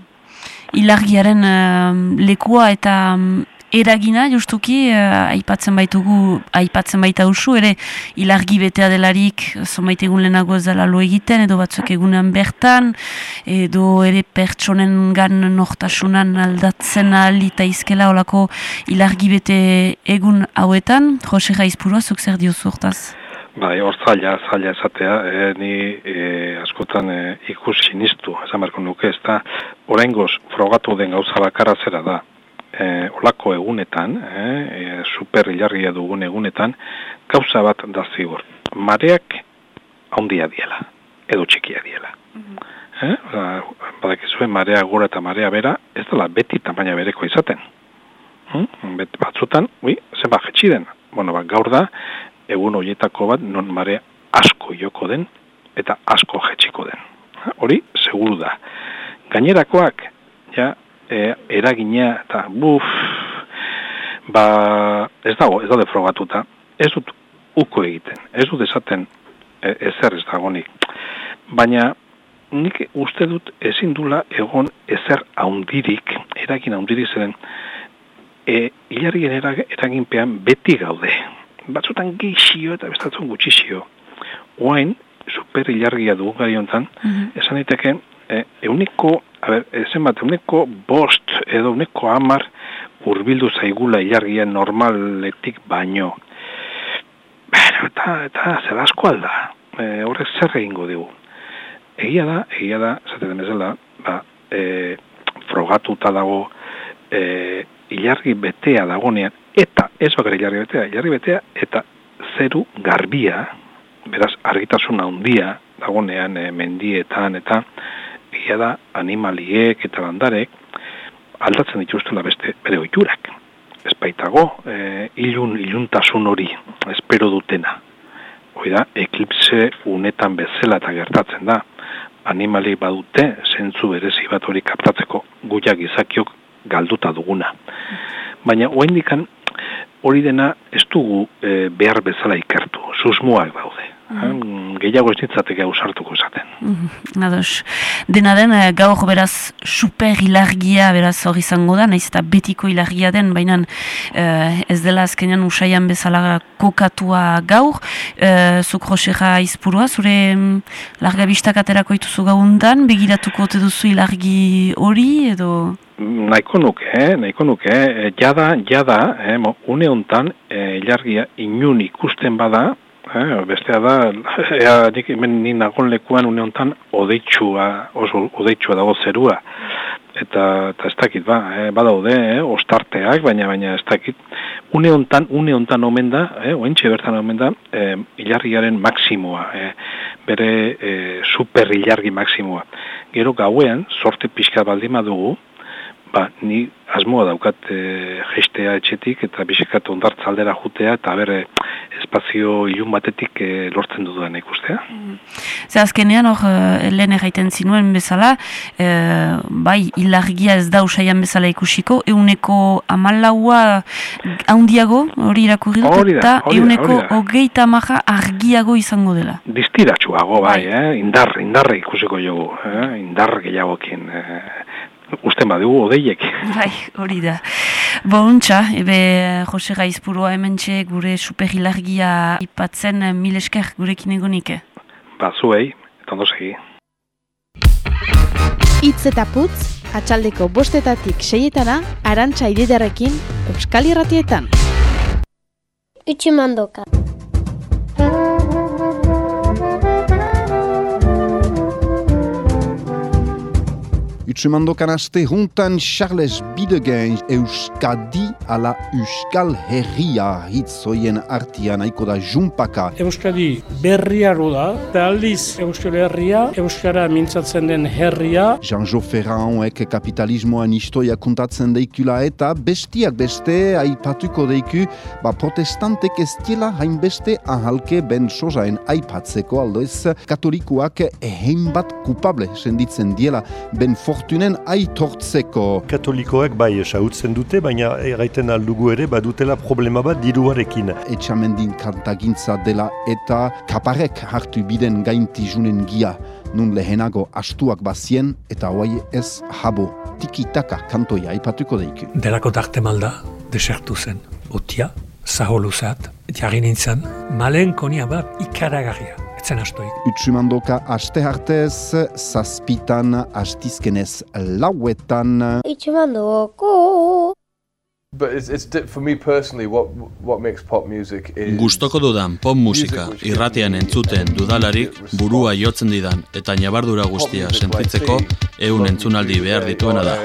Ilargiaren uh, lekua eta um, eragina justuki uh, aipatzen baitugu aipatzen baita usu ere ilargi betea delarik zonbait egun lehenago ez dela lo egiten edo batzuk egunean bertan edo ere pertsonen gan nortasunan aldatzen alita izkela olako ilargi bete egun hauetan Jose Jaizpurua zuk zer diozu hortaz? Bai, hor zaila, zaila esatea, e, ni e, askotan e, ikus sinistu, esan berko nuke, ez da, oraingoz frogatu den gauza bakarra zera da, e, olako egunetan, e, e, super hilargia dugun egunetan, gauza bat da zibur. Mareak haundia diela, edo txikia diela. Eh? Ba, badakizue marea gora eta marea bera, ez dela beti tamaina bereko izaten. Hmm? Bet, batzutan, ui, zenba jetxi den. Bueno, ba, gaur da, egun horietako bat non marea asko joko den eta asko jetxiko den. Hori, seguru da. Gainerakoak, ja, e, eragina eta buf, ba, ez dago, ez daude frogatuta, ez dut uko egiten, ez dut esaten e, ezer ez dagonik. Baina, nik uste dut ezin dula egon ezer haundirik, eragin haundirik zeren, e, hilarrien eraginpean beti gaude. Batzutan geixio eta bestatzen gutxizio. Oain, super hilargia dugu gari honetan, esan daiteke, e, euneko, a ber, ezen bat, euneko bost edo euneko amar urbildu zaigula hilargia normaletik baino. Bueno, eta, eta zer asko alda, e, horrek zer egingo dugu. Egia da, egia da, zaten bezala, ba, e, frogatuta dago e, ilargi betea dagonean, eta ez bakar ilargi betea, ilargi betea, eta zeru garbia, beraz argitasun handia dagonean e, mendietan, eta egia da animaliek eta landarek aldatzen dituztela beste bere oiturak. Ez baitago, e, ilun, iluntasun hori, espero dutena. Hoi da, eklipse unetan bezala eta gertatzen da, animali badute zentzu berezi bat hori kaptatzeko guiak izakiok galduta duguna. Baina oaindikan hori dena ez dugu e, behar bezala ikertu, susmoak daude. Mm. Gehiago ez ditzateke ausartuko zaten. Mm, ados. Dena den, eh, gaur beraz super ilargia beraz hori izango da, naiz eta betiko ilargia den, baina eh, ez dela azkenean usaian bezala kokatua gaur. Eh, zuk Josera izpurua, zure mm, largabistak aterako ituzu gaundan, begiratuko ote duzu ilargi hori, edo... Naiko nuke, eh? nahiko nuke, eh? jada, jada, eh? Mo, une hontan, eh, ilargia inun ikusten bada, eh? bestea da, ea, nik hemen ni nagon lekuan une hontan, odeitsua, oso odeitsua dago zerua, eta, eta ez dakit, ba, eh? badaude, eh? ostarteak, baina, baina ez dakit, une hontan, une hontan omen da, eh? oentxe bertan omen da, eh, ilargiaren maksimoa, eh? bere eh, super ilargi maksimoa. Gero gauean, sorte pixka baldima dugu, ba, ni asmoa daukat e, gestea etxetik eta bisikat ondartza aldera jutea eta bere espazio ilun batetik e, lortzen dudan ikustea. Ze azkenean hor, e, lehen erraiten zinuen bezala, e, bai, ilargia ez da usaian bezala ikusiko, euneko amalaua haundiago, hori irakurri dut, eta euneko hogeita maja argiago izango dela. Distiratsuago, bai, eh? indar, indarre ikusiko jogu, eh? indar gehiagokin. Eh? Usten badugu odeiek. Bai, hori da. Bontxa, ebe Jose Gaizpurua hemen gure superhilargia ipatzen eh, mil esker gurekin egonik. Ba, zuei, eta ondo segi. Itz eta putz, atxaldeko bostetatik seietana, arantxa ididarekin, Euskal Irratietan. Utsumandoka. Utsumandokan aste juntan Charles Bidegen Euskadi ala Euskal Herria hitzoien artian aiko da jumpaka. Euskadi berriaru da, eta aldiz Euskal Herria, Euskara mintzatzen den herria. Jean-Jo Ferranoek kapitalismoan istoia kuntatzen deikula eta bestiak beste aipatuko deiku ba protestantek ez diela hainbeste ahalke ben sozaen aipatzeko aldoez katolikuak egin bat kupable senditzen diela ben fortunen aitortzeko. Katolikoek bai esautzen dute, baina erraiten aldugu ere badutela problema bat diruarekin. Etxamendin kantagintza dela eta kaparek hartu biden gaintizunen gia nun lehenago astuak bazien eta hoai ez habo tikitaka kantoia aipatuko deiku. Delako tarte malda, desertu zen. Otia, zaholuzat, jarri nintzen, malen konia bat ikaragarria. Etzen astoik. Utsumandoka aste hartez, zazpitan astizkenez lauetan. Itxumandoko. But it's, it's di- for me personally, what what makes pop music is Gustoko dudan pop musika irratean entzuten dudalarik burua jotzen didan eta nabardura guztia sentitzeko ehun entzunaldi behar dituena da.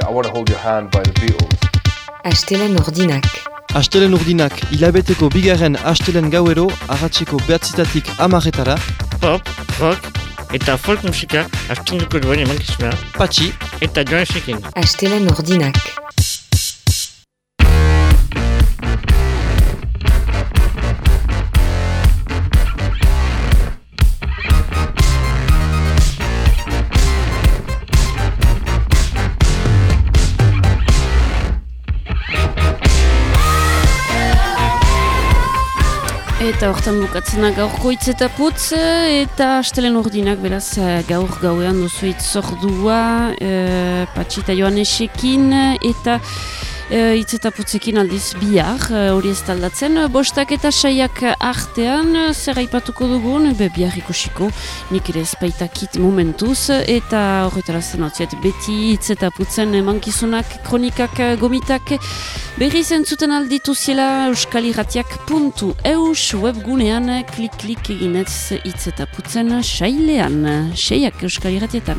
Astelen ordinak. Astelen urdinak hilabeteko bigarren astelen gauero arratseko behatzitatik amaretara. Pop, rock, eta folk musika astunduko duen emankizuna. Patxi. Eta joan esekin. Astelen ordinak. Eta hortan bukatzena gaurko hitz eta putz, eta astelen urdinak beraz eh, gaur gauean duzu itzordua, e, patxita joanesekin, eta e, hitz eta putzekin aldiz bihar, eh, hori ez taldatzen, bostak eta saiak artean, zer aipatuko dugun, be bihar ikusiko, nik ere espaitakit momentuz, eta horretara zen beti eta putzen emankizunak, kronikak, gomitak, Berriz entzuten alditu ziela euskaliratiak.eus webgunean klik-klik eginez hitz eta putzen sailean, seiak euskaliratietan.